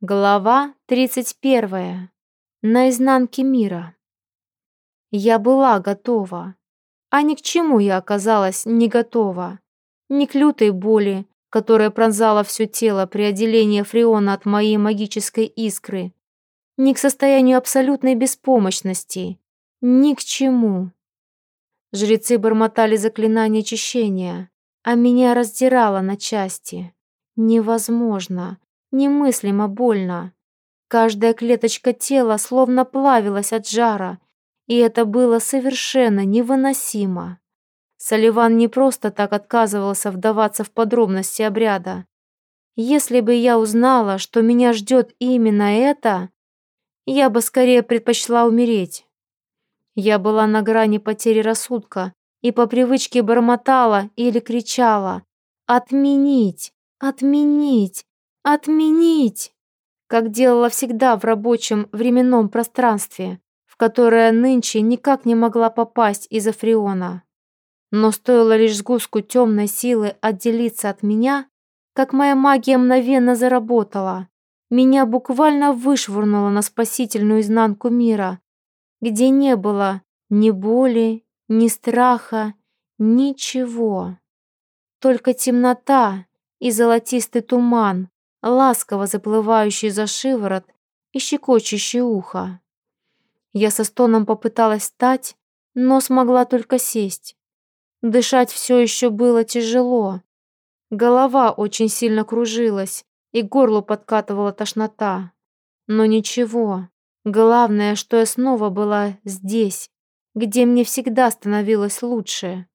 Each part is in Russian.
Глава 31. На изнанке мира. Я была готова. А ни к чему я оказалась не готова. Ни к лютой боли, которая пронзала все тело при отделении фреона от моей магической искры, ни к состоянию абсолютной беспомощности, ни к чему. Жрецы бормотали заклинания очищения, а меня раздирало на части. Невозможно. Немыслимо больно. Каждая клеточка тела словно плавилась от жара, и это было совершенно невыносимо. Соливан не просто так отказывался вдаваться в подробности обряда. Если бы я узнала, что меня ждет именно это, я бы скорее предпочла умереть. Я была на грани потери рассудка и по привычке бормотала или кричала «Отменить! Отменить! Отменить! Как делала всегда в рабочем временном пространстве, в которое нынче никак не могла попасть из-за фреона. Но стоило лишь сгустку темной силы отделиться от меня, как моя магия мгновенно заработала. Меня буквально вышвырнуло на спасительную изнанку мира, где не было ни боли, ни страха, ничего. Только темнота и золотистый туман, ласково заплывающий за шиворот и щекочущий ухо. Я со стоном попыталась встать, но смогла только сесть. Дышать все еще было тяжело. Голова очень сильно кружилась, и горло подкатывала тошнота. Но ничего. Главное, что я снова была здесь, где мне всегда становилось лучше.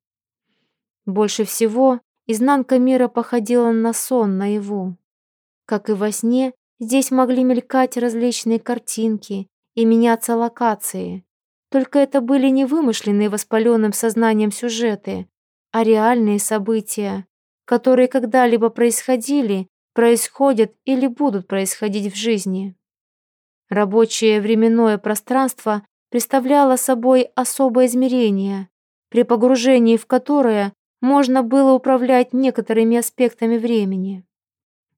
Больше всего изнанка мира походила на сон наяву. Как и во сне, здесь могли мелькать различные картинки и меняться локации. Только это были не вымышленные воспаленным сознанием сюжеты, а реальные события, которые когда-либо происходили, происходят или будут происходить в жизни. Рабочее временное пространство представляло собой особое измерение, при погружении в которое можно было управлять некоторыми аспектами времени.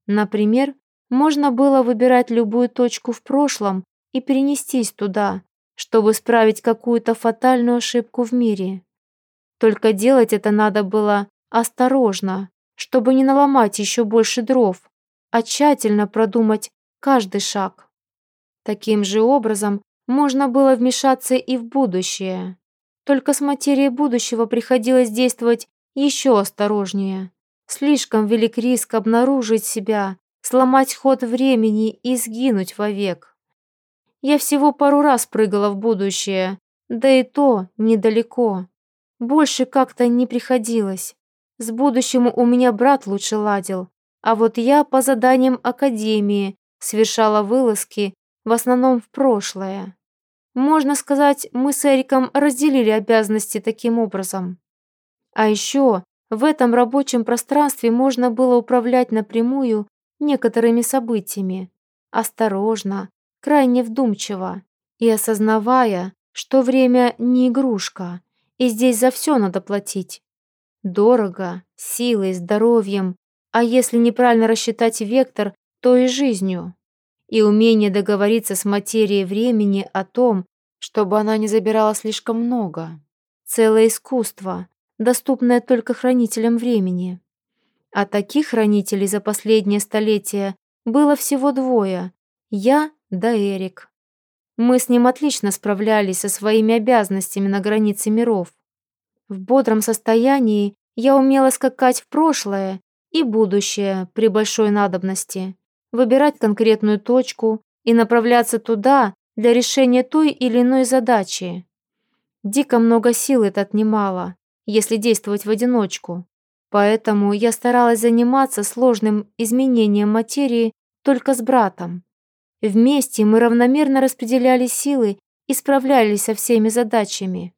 Например, можно было выбирать любую точку в прошлом и перенестись туда, чтобы исправить какую-то фатальную ошибку в мире. Только делать это надо было осторожно, чтобы не наломать еще больше дров, а тщательно продумать каждый шаг. Таким же образом можно было вмешаться и в будущее. Только с материей будущего приходилось действовать еще осторожнее. Слишком велик риск обнаружить себя, сломать ход времени и сгинуть вовек. Я всего пару раз прыгала в будущее, да и то недалеко. Больше как-то не приходилось. С будущим у меня брат лучше ладил, а вот я по заданиям академии совершала вылазки в основном в прошлое. Можно сказать, мы с Эриком разделили обязанности таким образом. А еще в этом рабочем пространстве можно было управлять напрямую некоторыми событиями, осторожно, крайне вдумчиво и осознавая, что время не игрушка, и здесь за все надо платить. Дорого, силой, здоровьем, а если неправильно рассчитать вектор, то и жизнью. И умение договориться с материей времени о том, чтобы она не забирала слишком много. Целое искусство, доступная только хранителям времени. А таких хранителей за последнее столетие было всего двое – я да Эрик. Мы с ним отлично справлялись со своими обязанностями на границе миров. В бодром состоянии я умела скакать в прошлое и будущее при большой надобности, выбирать конкретную точку и направляться туда для решения той или иной задачи. Дико много сил это отнимало, если действовать в одиночку. Поэтому я старалась заниматься сложным изменением материи только с братом. Вместе мы равномерно распределяли силы и справлялись со всеми задачами.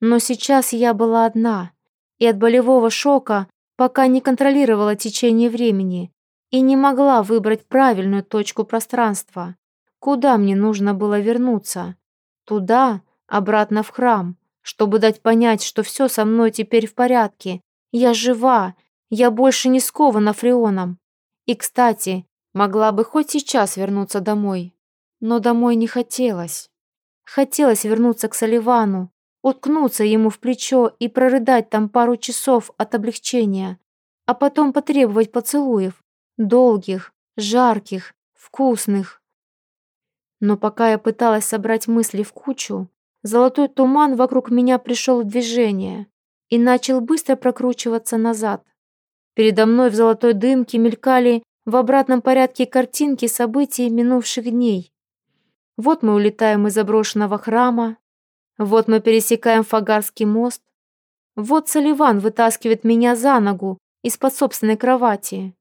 Но сейчас я была одна, и от болевого шока пока не контролировала течение времени и не могла выбрать правильную точку пространства, куда мне нужно было вернуться. Туда, обратно в храм, чтобы дать понять, что все со мной теперь в порядке. Я жива, я больше не скована фреоном. И, кстати, Могла бы хоть сейчас вернуться домой, но домой не хотелось. Хотелось вернуться к Соливану, уткнуться ему в плечо и прорыдать там пару часов от облегчения, а потом потребовать поцелуев, долгих, жарких, вкусных. Но пока я пыталась собрать мысли в кучу, золотой туман вокруг меня пришел в движение и начал быстро прокручиваться назад. Передо мной в золотой дымке мелькали в обратном порядке картинки событий минувших дней. Вот мы улетаем из заброшенного храма, вот мы пересекаем Фагарский мост, вот Соливан вытаскивает меня за ногу из-под собственной кровати.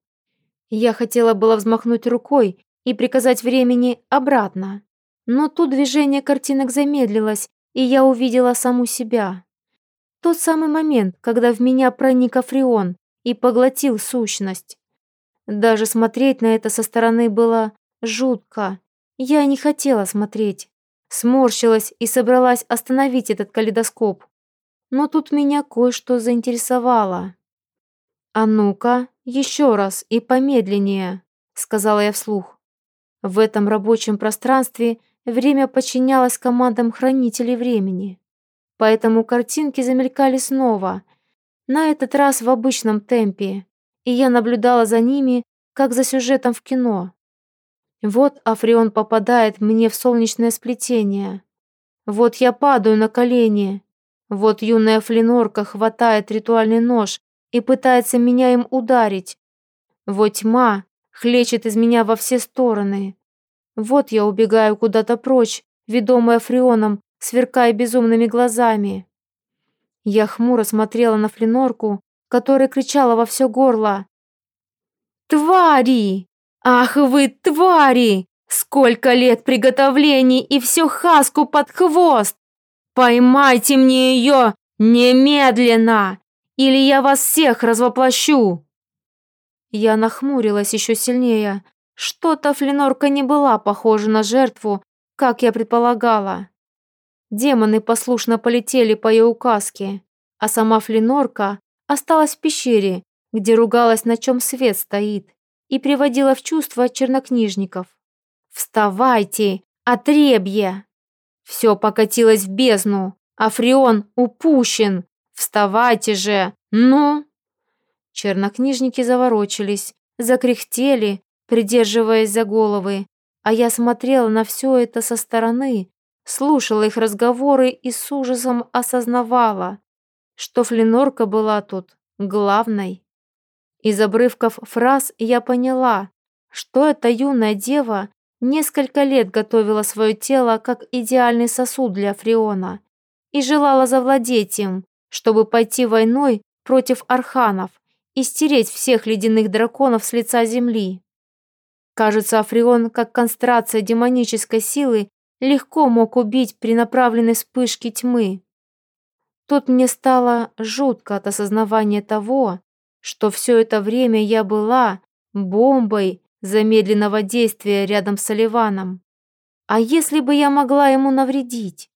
Я хотела было взмахнуть рукой и приказать времени обратно, но тут движение картинок замедлилось, и я увидела саму себя. Тот самый момент, когда в меня проник Африон и поглотил сущность. Даже смотреть на это со стороны было жутко. Я не хотела смотреть. Сморщилась и собралась остановить этот калейдоскоп. Но тут меня кое-что заинтересовало. «А ну-ка, еще раз и помедленнее», — сказала я вслух. В этом рабочем пространстве время подчинялось командам хранителей времени. Поэтому картинки замелькали снова, на этот раз в обычном темпе, и я наблюдала за ними, как за сюжетом в кино. Вот Африон попадает мне в солнечное сплетение. Вот я падаю на колени. Вот юная флинорка хватает ритуальный нож и пытается меня им ударить. Вот тьма хлещет из меня во все стороны. Вот я убегаю куда-то прочь, ведомая Фрионом, сверкая безумными глазами. Я хмуро смотрела на флинорку, которая кричала во все горло. «Твари! Ах вы, твари! Сколько лет приготовлений и все хаску под хвост! Поймайте мне ее немедленно, или я вас всех развоплощу!» Я нахмурилась еще сильнее. Что-то флинорка не была похожа на жертву, как я предполагала. Демоны послушно полетели по ее указке, а сама Флинорка осталась в пещере, где ругалась, на чем свет стоит, и приводила в чувство чернокнижников. «Вставайте, отребье!» Все покатилось в бездну, а Фреон упущен. Вставайте же, ну! Чернокнижники заворочились, закряхтели, придерживаясь за головы, а я смотрела на все это со стороны, слушала их разговоры и с ужасом осознавала, что Флинорка была тут главной. Из обрывков фраз я поняла, что эта юная дева несколько лет готовила свое тело как идеальный сосуд для Фреона и желала завладеть им, чтобы пойти войной против арханов и стереть всех ледяных драконов с лица земли. Кажется, Африон, как концентрация демонической силы, легко мог убить при направленной вспышке тьмы. Тут мне стало жутко от осознавания того, что все это время я была бомбой замедленного действия рядом с Оливаном. А если бы я могла ему навредить?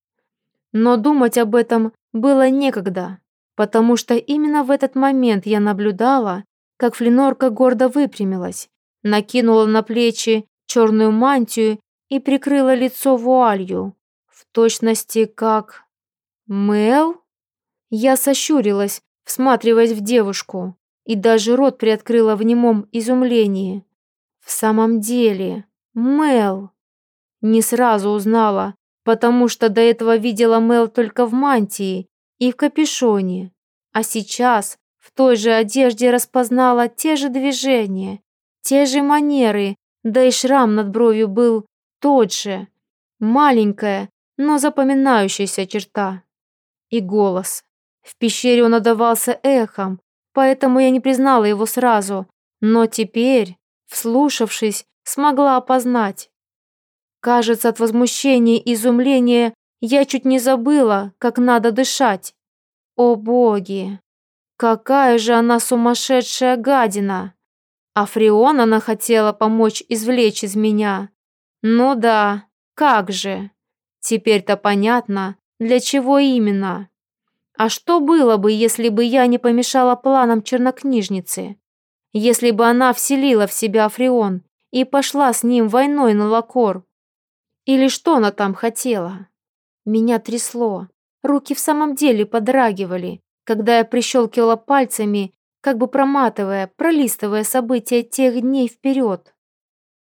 Но думать об этом было некогда, потому что именно в этот момент я наблюдала, как флинорка гордо выпрямилась, накинула на плечи черную мантию и прикрыла лицо вуалью, в точности как... Мэл? Я сощурилась, всматриваясь в девушку, и даже рот приоткрыла в немом изумлении. В самом деле, Мэл. Не сразу узнала, потому что до этого видела Мэл только в мантии и в капюшоне, а сейчас в той же одежде распознала те же движения, те же манеры, да и шрам над бровью был тот же. Маленькая, но запоминающаяся черта. И голос. В пещере он отдавался эхом, поэтому я не признала его сразу, но теперь, вслушавшись, смогла опознать. Кажется, от возмущения и изумления я чуть не забыла, как надо дышать. О боги! Какая же она сумасшедшая гадина! А Фреон она хотела помочь извлечь из меня. Ну да, как же. Теперь-то понятно, для чего именно. А что было бы, если бы я не помешала планам чернокнижницы? Если бы она вселила в себя Фреон и пошла с ним войной на Лакор. Или что она там хотела? Меня трясло. Руки в самом деле подрагивали, когда я прищелкивала пальцами, как бы проматывая, пролистывая события тех дней вперед.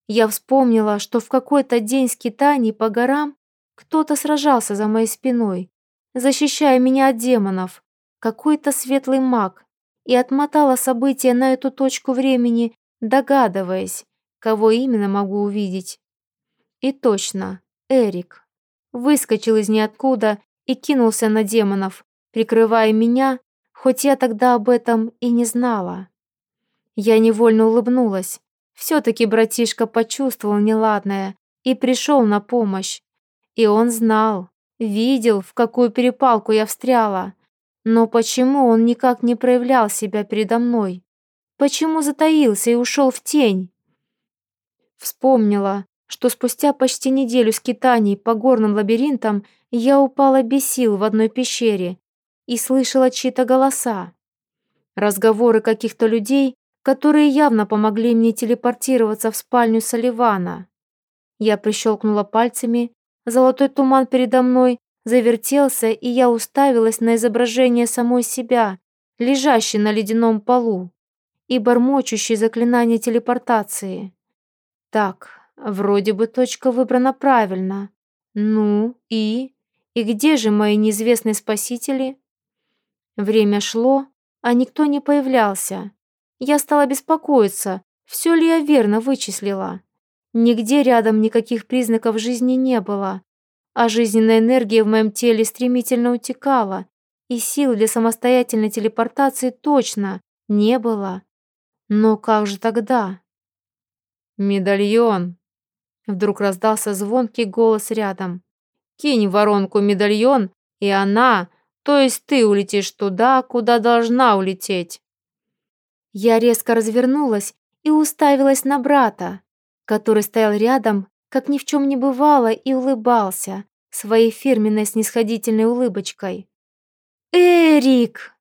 Я вспомнила, что в какой-то день скитаний по горам кто-то сражался за моей спиной, защищая меня от демонов, какой-то светлый маг, и отмотала события на эту точку времени, догадываясь, кого именно могу увидеть. И точно, Эрик. Выскочил из ниоткуда и кинулся на демонов, прикрывая меня, хоть я тогда об этом и не знала. Я невольно улыбнулась. Все-таки братишка почувствовал неладное и пришел на помощь. И он знал, видел, в какую перепалку я встряла. Но почему он никак не проявлял себя передо мной? Почему затаился и ушел в тень? Вспомнила, что спустя почти неделю скитаний по горным лабиринтам я упала без сил в одной пещере и слышала чьи-то голоса. Разговоры каких-то людей, которые явно помогли мне телепортироваться в спальню Соливана. Я прищелкнула пальцами, золотой туман передо мной завертелся, и я уставилась на изображение самой себя, лежащей на ледяном полу и бормочущей заклинание телепортации. Так, вроде бы точка выбрана правильно. Ну и... И где же мои неизвестные спасители? Время шло, а никто не появлялся. Я стала беспокоиться, все ли я верно вычислила. Нигде рядом никаких признаков жизни не было, а жизненная энергия в моем теле стремительно утекала, и сил для самостоятельной телепортации точно не было. Но как же тогда? «Медальон!» Вдруг раздался звонкий голос рядом. «Кинь воронку медальон, и она, то есть ты улетишь туда, куда должна улететь». Я резко развернулась и уставилась на брата, который стоял рядом, как ни в чем не бывало, и улыбался своей фирменной снисходительной улыбочкой. «Эрик!»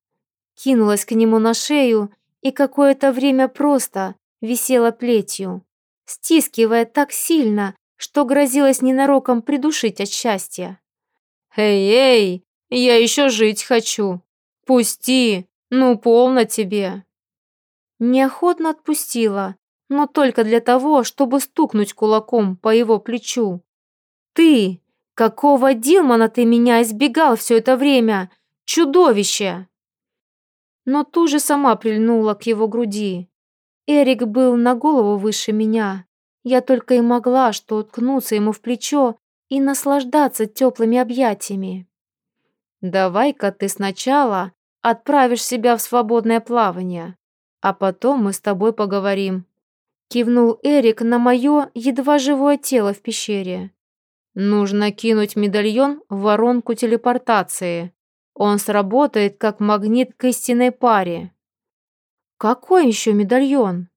Кинулась к нему на шею и какое-то время просто висела плетью стискивая так сильно, что грозилось ненароком придушить от счастья. «Эй-эй, я еще жить хочу! Пусти, ну полно тебе!» Неохотно отпустила, но только для того, чтобы стукнуть кулаком по его плечу. «Ты! Какого Дилмана ты меня избегал все это время? Чудовище!» Но ту же сама прильнула к его груди. Эрик был на голову выше меня. Я только и могла что уткнуться ему в плечо и наслаждаться теплыми объятиями. «Давай-ка ты сначала отправишь себя в свободное плавание, а потом мы с тобой поговорим», кивнул Эрик на мое едва живое тело в пещере. «Нужно кинуть медальон в воронку телепортации. Он сработает как магнит к истинной паре». Какой еще медальон?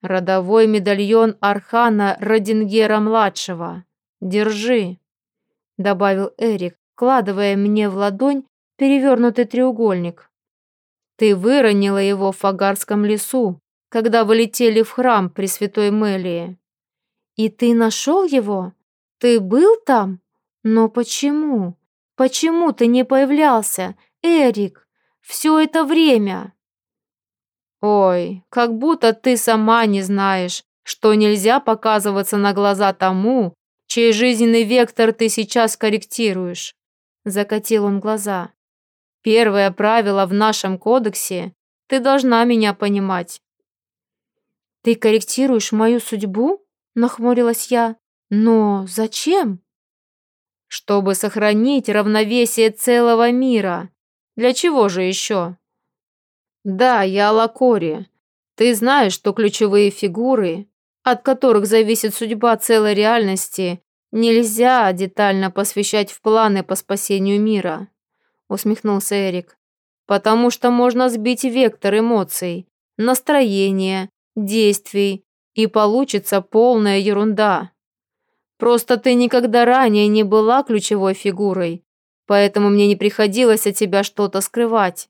Родовой медальон Архана Родингера-младшего. Держи, добавил Эрик, вкладывая мне в ладонь перевернутый треугольник. Ты выронила его в Фагарском лесу, когда вы летели в храм Пресвятой Мелии. И ты нашел его? Ты был там? Но почему? Почему ты не появлялся, Эрик, все это время? Ой, как будто ты сама не знаешь, что нельзя показываться на глаза тому, чей жизненный вектор ты сейчас корректируешь. Закатил он глаза. Первое правило в нашем кодексе – ты должна меня понимать. Ты корректируешь мою судьбу? Нахмурилась я. Но зачем? Чтобы сохранить равновесие целого мира. Для чего же еще? «Да, я Лакори. Ты знаешь, что ключевые фигуры, от которых зависит судьба целой реальности, нельзя детально посвящать в планы по спасению мира», усмехнулся Эрик. «Потому что можно сбить вектор эмоций, настроения, действий, и получится полная ерунда. Просто ты никогда ранее не была ключевой фигурой, поэтому мне не приходилось от тебя что-то скрывать.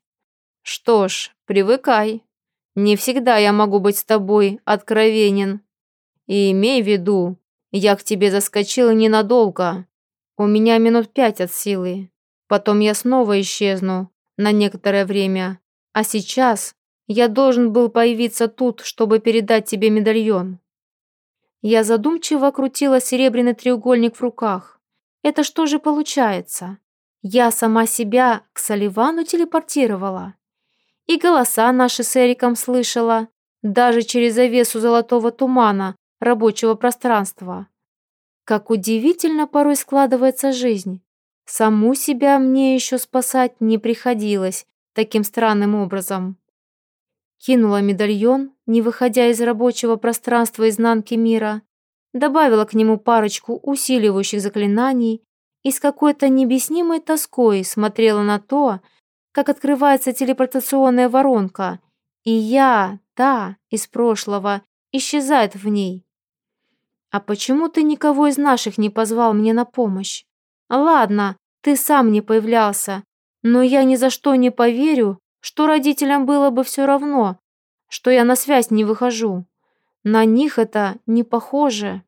Что ж, привыкай. Не всегда я могу быть с тобой откровенен. И имей в виду, я к тебе заскочила ненадолго. У меня минут пять от силы. Потом я снова исчезну на некоторое время. А сейчас я должен был появиться тут, чтобы передать тебе медальон. Я задумчиво крутила серебряный треугольник в руках. Это что же получается? Я сама себя к Соливану телепортировала. И голоса наши с Эриком слышала, даже через завесу золотого тумана рабочего пространства. Как удивительно порой складывается жизнь. Саму себя мне еще спасать не приходилось таким странным образом. Кинула медальон, не выходя из рабочего пространства изнанки мира, добавила к нему парочку усиливающих заклинаний и с какой-то необъяснимой тоской смотрела на то, как открывается телепортационная воронка, и я, та, из прошлого, исчезает в ней. А почему ты никого из наших не позвал мне на помощь? Ладно, ты сам не появлялся, но я ни за что не поверю, что родителям было бы все равно, что я на связь не выхожу. На них это не похоже.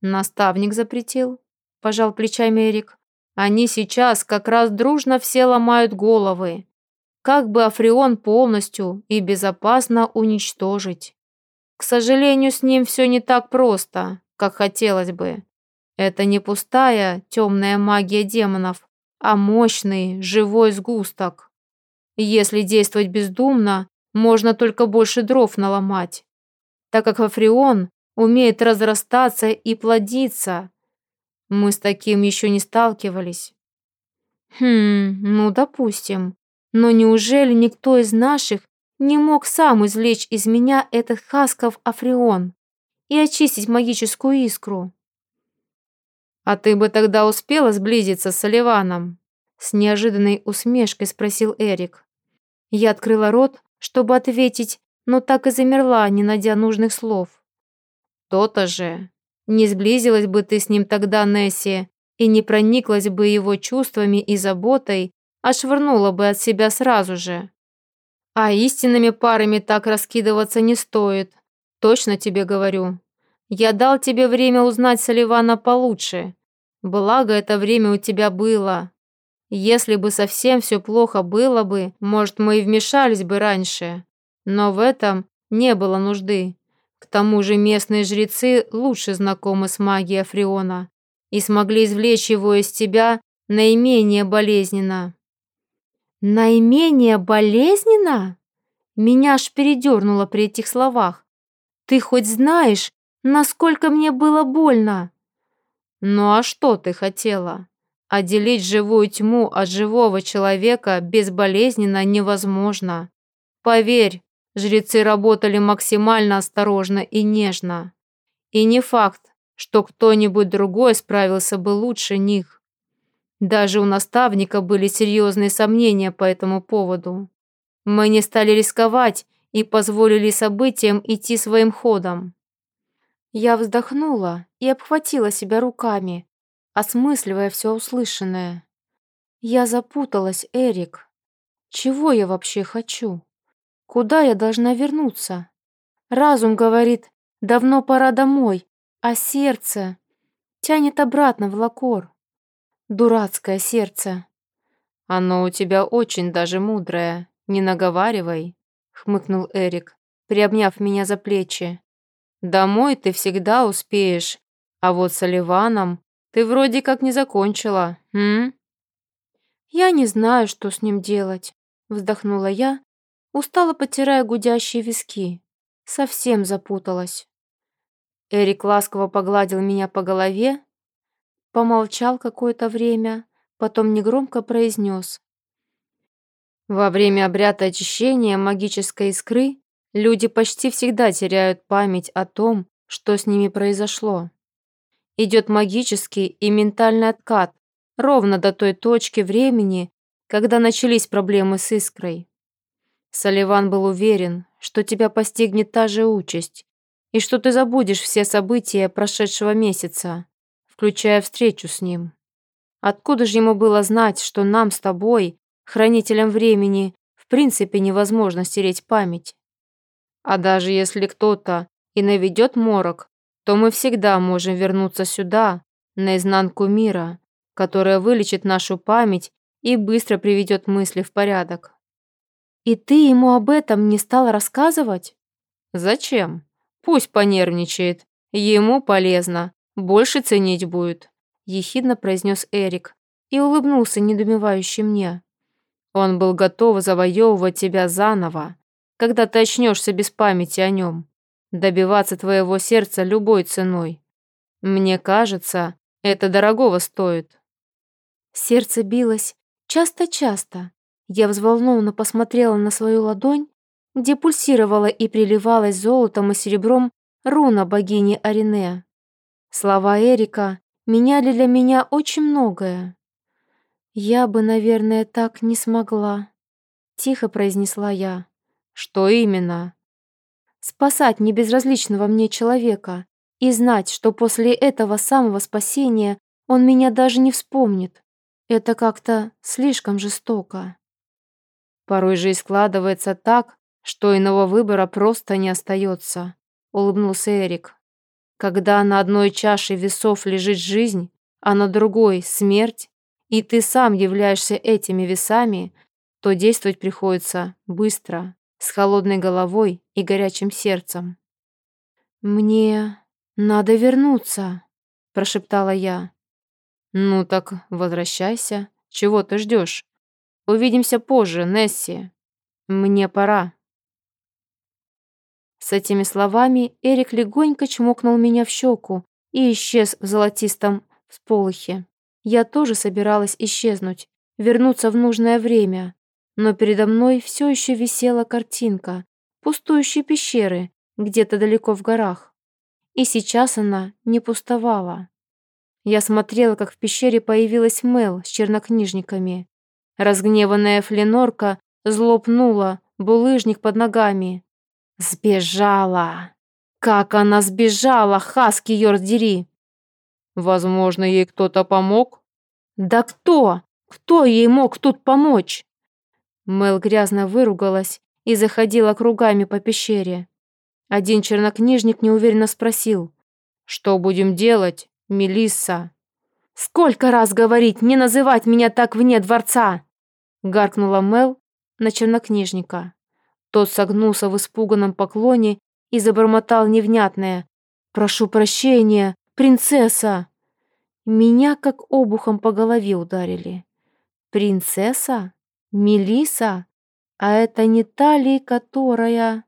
Наставник запретил, пожал плечами Эрик. Они сейчас как раз дружно все ломают головы. Как бы Африон полностью и безопасно уничтожить. К сожалению, с ним все не так просто, как хотелось бы. Это не пустая темная магия демонов, а мощный живой сгусток. Если действовать бездумно, можно только больше дров наломать, так как Африон умеет разрастаться и плодиться, мы с таким еще не сталкивались. Хм, ну, допустим. Но неужели никто из наших не мог сам извлечь из меня этот хасков Африон и очистить магическую искру? А ты бы тогда успела сблизиться с Оливаном? С неожиданной усмешкой спросил Эрик. Я открыла рот, чтобы ответить, но так и замерла, не найдя нужных слов. То-то же. Не сблизилась бы ты с ним тогда, Несси, и не прониклась бы его чувствами и заботой, а швырнула бы от себя сразу же. А истинными парами так раскидываться не стоит. Точно тебе говорю. Я дал тебе время узнать Соливана получше. Благо, это время у тебя было. Если бы совсем все плохо было бы, может, мы и вмешались бы раньше. Но в этом не было нужды. К тому же местные жрецы лучше знакомы с магией Африона и смогли извлечь его из тебя наименее болезненно. Наименее болезненно? Меня аж передернуло при этих словах. Ты хоть знаешь, насколько мне было больно? Ну а что ты хотела? Отделить живую тьму от живого человека безболезненно невозможно. Поверь, Жрецы работали максимально осторожно и нежно. И не факт, что кто-нибудь другой справился бы лучше них. Даже у наставника были серьезные сомнения по этому поводу. Мы не стали рисковать и позволили событиям идти своим ходом. Я вздохнула и обхватила себя руками, осмысливая все услышанное. Я запуталась, Эрик. Чего я вообще хочу? Куда я должна вернуться? Разум говорит, давно пора домой, а сердце тянет обратно в лакор. Дурацкое сердце. Оно у тебя очень даже мудрое, не наговаривай, хмыкнул Эрик, приобняв меня за плечи. Домой ты всегда успеешь, а вот с Оливаном ты вроде как не закончила, м? Я не знаю, что с ним делать, вздохнула я, Устало потирая гудящие виски. Совсем запуталась. Эрик ласково погладил меня по голове, помолчал какое-то время, потом негромко произнес. Во время обряда очищения магической искры люди почти всегда теряют память о том, что с ними произошло. Идет магический и ментальный откат ровно до той точки времени, когда начались проблемы с искрой. Соливан был уверен, что тебя постигнет та же участь, и что ты забудешь все события прошедшего месяца, включая встречу с ним. Откуда же ему было знать, что нам с тобой, хранителям времени, в принципе невозможно стереть память? А даже если кто-то и наведет морок то мы всегда можем вернуться сюда, на изнанку мира, которая вылечит нашу память и быстро приведет мысли в порядок. И ты ему об этом не стал рассказывать? Зачем? Пусть понервничает. Ему полезно. Больше ценить будет. Ехидно произнес Эрик и улыбнулся недумевающе мне. Он был готов завоевывать тебя заново, когда ты очнешься без памяти о нем, добиваться твоего сердца любой ценой. Мне кажется, это дорогого стоит. Сердце билось часто-часто. Я взволнованно посмотрела на свою ладонь, где пульсировала и приливалась золотом и серебром руна богини Арине. Слова Эрика меняли для меня очень многое. «Я бы, наверное, так не смогла», — тихо произнесла я. «Что именно?» «Спасать небезразличного мне человека и знать, что после этого самого спасения он меня даже не вспомнит. Это как-то слишком жестоко». «Порой жизнь складывается так, что иного выбора просто не остается», — улыбнулся Эрик. «Когда на одной чаше весов лежит жизнь, а на другой — смерть, и ты сам являешься этими весами, то действовать приходится быстро, с холодной головой и горячим сердцем. «Мне надо вернуться», — прошептала я. «Ну так возвращайся. Чего ты ждешь? Увидимся позже, Несси. Мне пора». С этими словами Эрик легонько чмокнул меня в щеку и исчез в золотистом всполохе. Я тоже собиралась исчезнуть, вернуться в нужное время, но передо мной все еще висела картинка пустующей пещеры где-то далеко в горах. И сейчас она не пустовала. Я смотрела, как в пещере появилась Мел с чернокнижниками. Разгневанная фленорка злопнула булыжник под ногами. Сбежала! Как она сбежала, Хаски Йордери! Возможно, ей кто-то помог? Да кто? Кто ей мог тут помочь? Мел грязно выругалась и заходила кругами по пещере. Один чернокнижник неуверенно спросил. «Что будем делать, Мелисса?» «Сколько раз говорить, не называть меня так вне дворца!» Гаркнула Мел на чернокнижника. Тот согнулся в испуганном поклоне и забормотал невнятное. «Прошу прощения, принцесса!» Меня как обухом по голове ударили. «Принцесса? Мелиса? А это не та ли, которая...»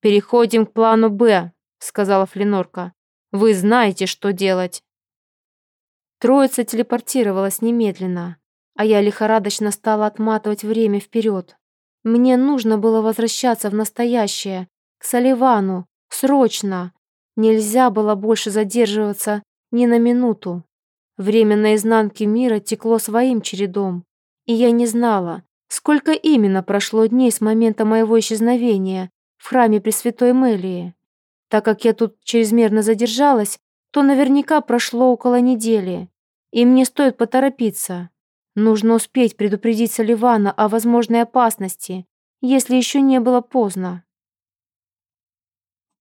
«Переходим к плану «Б», — сказала Фленорка. «Вы знаете, что делать». Троица телепортировалась немедленно, а я лихорадочно стала отматывать время вперед. Мне нужно было возвращаться в настоящее, к Соливану, срочно. Нельзя было больше задерживаться ни на минуту. Время на изнанке мира текло своим чередом, и я не знала, сколько именно прошло дней с момента моего исчезновения в храме Пресвятой Мелии. Так как я тут чрезмерно задержалась, то наверняка прошло около недели, и мне стоит поторопиться. Нужно успеть предупредить Соливана о возможной опасности, если еще не было поздно.